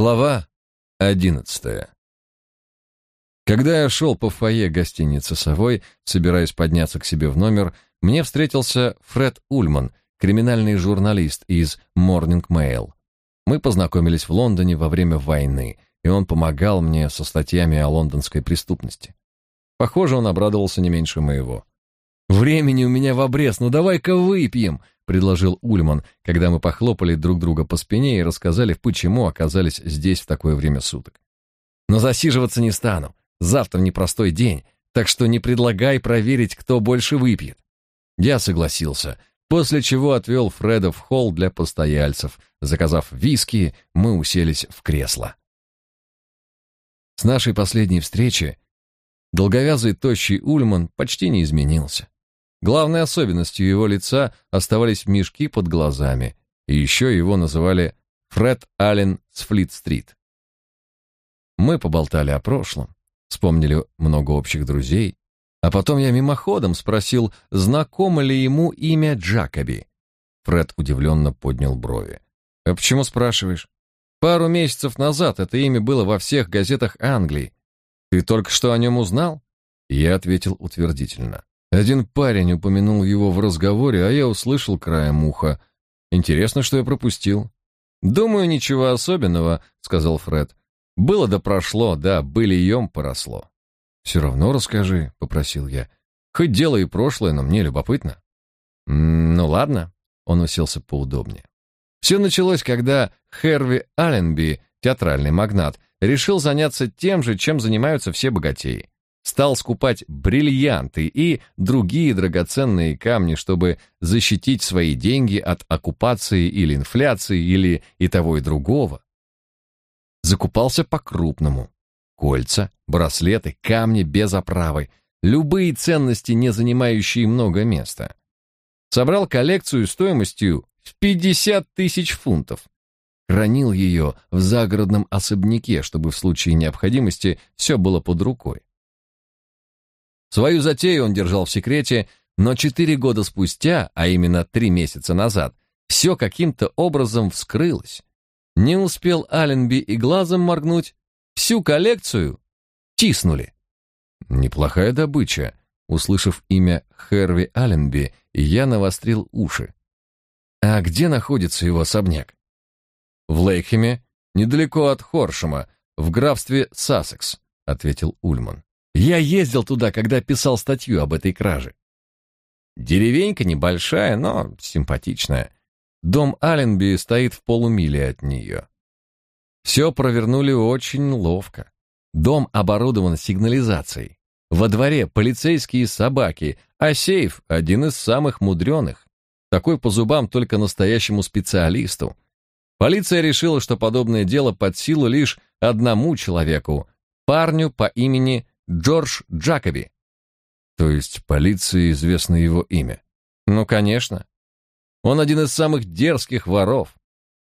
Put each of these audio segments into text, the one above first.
Глава одиннадцатая. Когда я шел по фойе гостиницы «Совой», собираясь подняться к себе в номер, мне встретился Фред Ульман, криминальный журналист из Morning Mail. Мы познакомились в Лондоне во время войны, и он помогал мне со статьями о лондонской преступности. Похоже, он обрадовался не меньше моего. «Времени у меня в обрез, ну давай-ка выпьем!» — предложил Ульман, когда мы похлопали друг друга по спине и рассказали, почему оказались здесь в такое время суток. «Но засиживаться не стану. Завтра непростой день, так что не предлагай проверить, кто больше выпьет». Я согласился, после чего отвел Фреда в холл для постояльцев. Заказав виски, мы уселись в кресло. С нашей последней встречи долговязый тощий Ульман почти не изменился. Главной особенностью его лица оставались мешки под глазами, и еще его называли Фред Аллен с Флит-стрит. Мы поболтали о прошлом, вспомнили много общих друзей, а потом я мимоходом спросил, знакомо ли ему имя Джакоби. Фред удивленно поднял брови. «А почему спрашиваешь? Пару месяцев назад это имя было во всех газетах Англии. Ты только что о нем узнал?» Я ответил утвердительно. Один парень упомянул его в разговоре, а я услышал краем уха. Интересно, что я пропустил. Думаю, ничего особенного, сказал Фред. Было да прошло, да, былием поросло. «Все равно расскажи, попросил я. Хоть дело и прошлое, но мне любопытно. Ну ладно, он уселся поудобнее. Все началось, когда Херви Алленби, театральный магнат, решил заняться тем же, чем занимаются все богатеи стал скупать бриллианты и другие драгоценные камни, чтобы защитить свои деньги от оккупации или инфляции или и того и другого. Закупался по-крупному. Кольца, браслеты, камни без оправы, любые ценности, не занимающие много места. Собрал коллекцию стоимостью в 50 тысяч фунтов. Хранил ее в загородном особняке, чтобы в случае необходимости все было под рукой. Свою затею он держал в секрете, но четыре года спустя, а именно три месяца назад, все каким-то образом вскрылось. Не успел Алленби и глазом моргнуть, всю коллекцию тиснули. Неплохая добыча. Услышав имя Херви Алленби, я навострил уши. А где находится его особняк? В Лейхеме, недалеко от Хоршема, в графстве Сассекс, ответил Ульман. Я ездил туда, когда писал статью об этой краже. Деревенька небольшая, но симпатичная. Дом Алленби стоит в полумиле от нее. Все провернули очень ловко. Дом оборудован сигнализацией. Во дворе полицейские собаки, а сейф один из самых мудреных. Такой по зубам только настоящему специалисту. Полиция решила, что подобное дело под силу лишь одному человеку, парню по имени Джордж Джакоби. То есть полиции известно его имя? Ну, конечно. Он один из самых дерзких воров.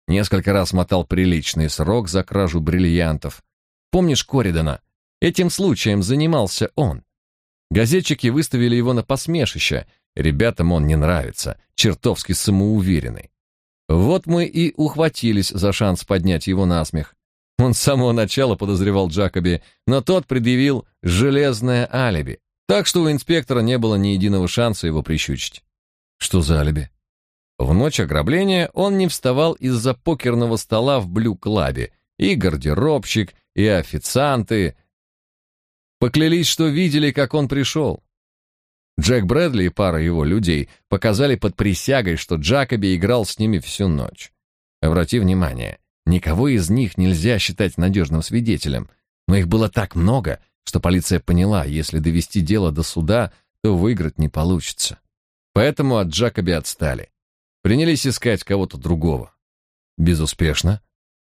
Несколько раз мотал приличный срок за кражу бриллиантов. Помнишь Коридана? Этим случаем занимался он. Газетчики выставили его на посмешище. Ребятам он не нравится, чертовски самоуверенный. Вот мы и ухватились за шанс поднять его на смех. Он с самого начала подозревал Джакоби, но тот предъявил железное алиби. Так что у инспектора не было ни единого шанса его прищучить. Что за алиби? В ночь ограбления он не вставал из-за покерного стола в блю-клабе. И гардеробщик, и официанты поклялись, что видели, как он пришел. Джек Брэдли и пара его людей показали под присягой, что Джакоби играл с ними всю ночь. Обрати внимание, Никого из них нельзя считать надежным свидетелем, но их было так много, что полиция поняла, если довести дело до суда, то выиграть не получится. Поэтому от Джакоби отстали. Принялись искать кого-то другого. Безуспешно?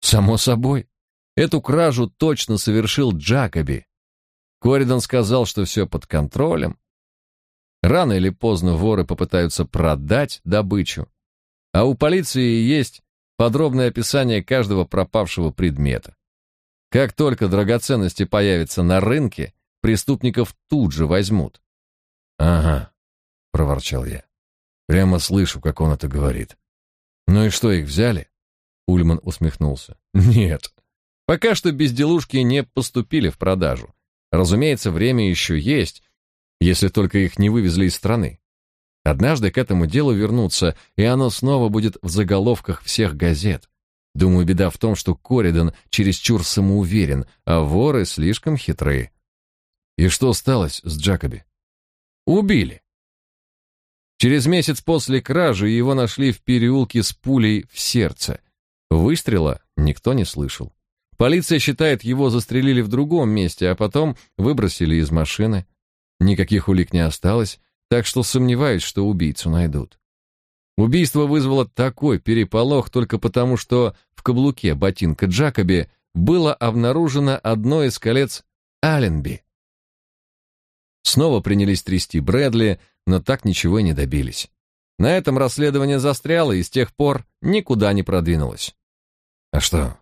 Само собой. Эту кражу точно совершил Джакоби. Коридан сказал, что все под контролем. Рано или поздно воры попытаются продать добычу. А у полиции есть подробное описание каждого пропавшего предмета. Как только драгоценности появятся на рынке, преступников тут же возьмут. Ага, проворчал я. Прямо слышу, как он это говорит. Ну и что, их взяли? Ульман усмехнулся. Нет, Пока что безделушки не поступили в продажу. Разумеется, время еще есть, если только их не вывезли из страны. Однажды к этому делу вернутся, и оно снова будет в заголовках всех газет. Думаю, беда в том, что Коридан чересчур самоуверен, а воры слишком хитрые. И что сталось с Джакоби? Убили. Через месяц после кражи его нашли в переулке с пулей в сердце. Выстрела никто не слышал. Полиция считает, его застрелили в другом месте, а потом выбросили из машины. Никаких улик не осталось, так что сомневаюсь, что убийцу найдут. Убийство вызвало такой переполох только потому, что в каблуке ботинка Джакоби было обнаружено одно из колец Алленби. Снова принялись трясти Брэдли, но так ничего и не добились. На этом расследование застряло и с тех пор никуда не продвинулось. А что,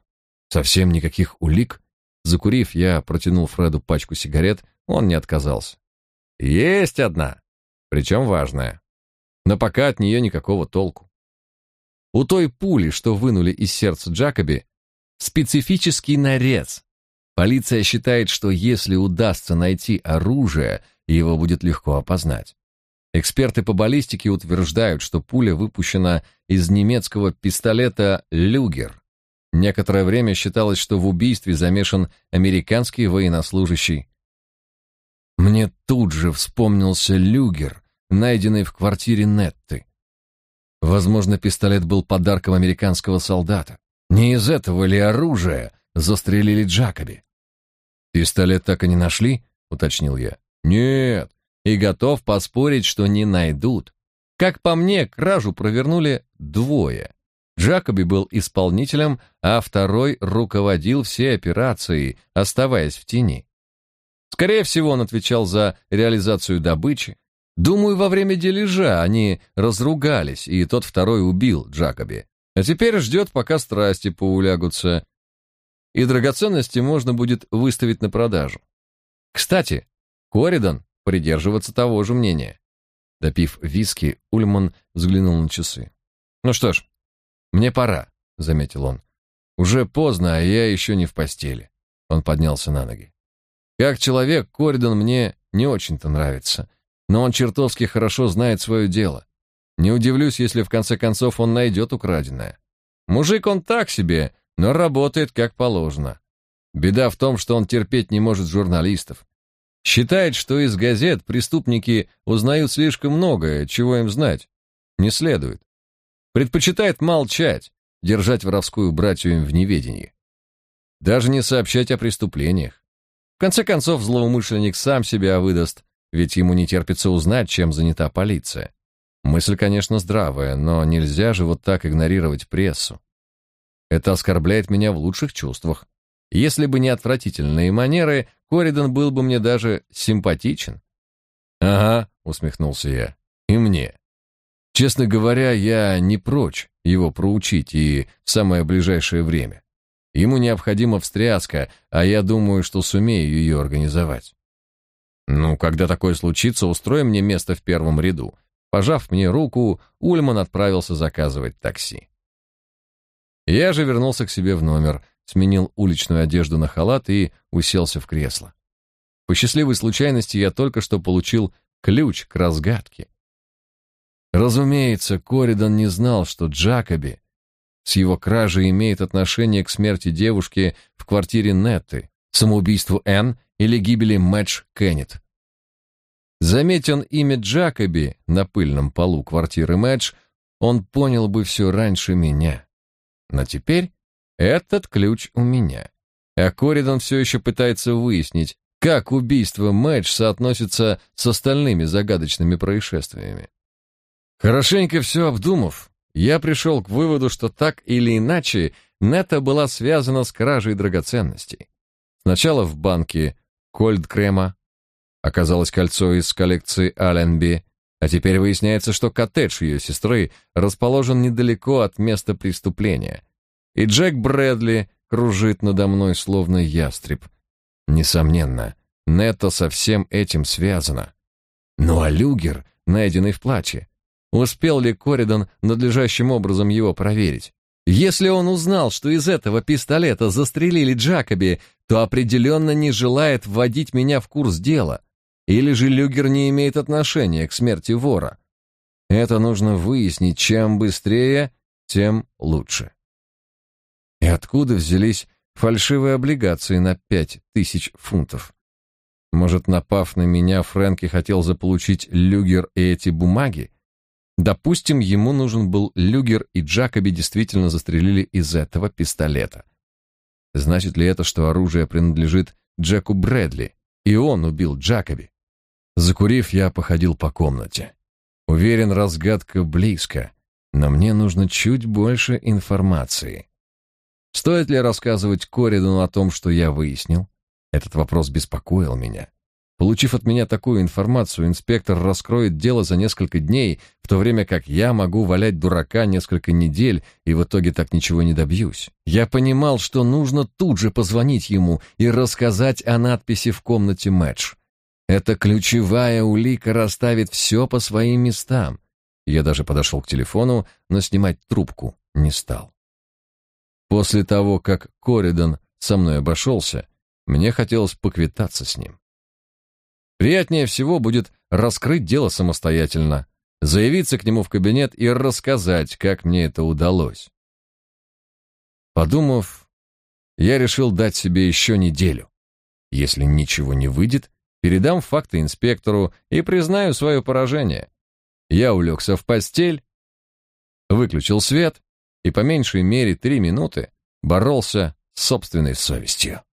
совсем никаких улик? Закурив, я протянул Фреду пачку сигарет, он не отказался. Есть одна, причем важная но пока от нее никакого толку. У той пули, что вынули из сердца Джакоби, специфический нарез. Полиция считает, что если удастся найти оружие, его будет легко опознать. Эксперты по баллистике утверждают, что пуля выпущена из немецкого пистолета «Люгер». Некоторое время считалось, что в убийстве замешан американский военнослужащий. Мне тут же вспомнился «Люгер», найденный в квартире Нетты. Возможно, пистолет был подарком американского солдата. Не из этого ли оружия застрелили Джакоби? Пистолет так и не нашли, уточнил я. Нет, и готов поспорить, что не найдут. Как по мне, кражу провернули двое. Джакоби был исполнителем, а второй руководил всей операцией, оставаясь в тени. Скорее всего, он отвечал за реализацию добычи, Думаю, во время дележа они разругались, и тот второй убил Джакоби. А теперь ждет, пока страсти поулягутся, и драгоценности можно будет выставить на продажу. Кстати, Коридан придерживаться того же мнения. Допив виски, Ульман взглянул на часы. «Ну что ж, мне пора», — заметил он. «Уже поздно, а я еще не в постели». Он поднялся на ноги. «Как человек, Коридан мне не очень-то нравится но он чертовски хорошо знает свое дело. Не удивлюсь, если в конце концов он найдет украденное. Мужик он так себе, но работает как положено. Беда в том, что он терпеть не может журналистов. Считает, что из газет преступники узнают слишком многое, чего им знать не следует. Предпочитает молчать, держать воровскую братью им в неведении. Даже не сообщать о преступлениях. В конце концов, злоумышленник сам себя выдаст, ведь ему не терпится узнать, чем занята полиция. Мысль, конечно, здравая, но нельзя же вот так игнорировать прессу. Это оскорбляет меня в лучших чувствах. Если бы не отвратительные манеры, Коридан был бы мне даже симпатичен. Ага, усмехнулся я. И мне. Честно говоря, я не прочь его проучить и в самое ближайшее время. Ему необходима встряска, а я думаю, что сумею ее организовать. Ну, когда такое случится, устрой мне место в первом ряду. Пожав мне руку, Ульман отправился заказывать такси. Я же вернулся к себе в номер, сменил уличную одежду на халат и уселся в кресло. По счастливой случайности я только что получил ключ к разгадке. Разумеется, Коридан не знал, что Джакоби с его кражей имеет отношение к смерти девушки в квартире Нетты, самоубийству Энн или гибели Мэтч Кеннет. Заметь он имя Джакоби на пыльном полу квартиры Мэтч, он понял бы все раньше меня. Но теперь этот ключ у меня. А Коридан все еще пытается выяснить, как убийство Мэтч соотносится с остальными загадочными происшествиями. Хорошенько все обдумав, я пришел к выводу, что так или иначе Нета была связана с кражей драгоценностей. Сначала в банке Кольдкрема оказалось кольцо из коллекции Алленби, а теперь выясняется, что коттедж ее сестры расположен недалеко от места преступления. И Джек Брэдли кружит надо мной словно ястреб. Несомненно, Нетто со всем этим связано. Ну а Люгер, найденный в плаче, успел ли Коридан надлежащим образом его проверить? Если он узнал, что из этого пистолета застрелили Джакоби, то определенно не желает вводить меня в курс дела. Или же Люгер не имеет отношения к смерти вора. Это нужно выяснить, чем быстрее, тем лучше. И откуда взялись фальшивые облигации на пять тысяч фунтов? Может, напав на меня, Фрэнки хотел заполучить Люгер и эти бумаги? Допустим, ему нужен был Люгер, и Джакоби действительно застрелили из этого пистолета. Значит ли это, что оружие принадлежит Джеку Брэдли, и он убил Джакоби? Закурив, я походил по комнате. Уверен, разгадка близко, но мне нужно чуть больше информации. Стоит ли рассказывать Коридану о том, что я выяснил? Этот вопрос беспокоил меня. Получив от меня такую информацию, инспектор раскроет дело за несколько дней, в то время как я могу валять дурака несколько недель и в итоге так ничего не добьюсь. Я понимал, что нужно тут же позвонить ему и рассказать о надписи в комнате Мэтч. Эта ключевая улика расставит все по своим местам. Я даже подошел к телефону, но снимать трубку не стал. После того, как Коридан со мной обошелся, мне хотелось поквитаться с ним. Приятнее всего будет раскрыть дело самостоятельно, заявиться к нему в кабинет и рассказать, как мне это удалось. Подумав, я решил дать себе еще неделю. Если ничего не выйдет, передам факты инспектору и признаю свое поражение. Я улегся в постель, выключил свет и по меньшей мере три минуты боролся с собственной совестью.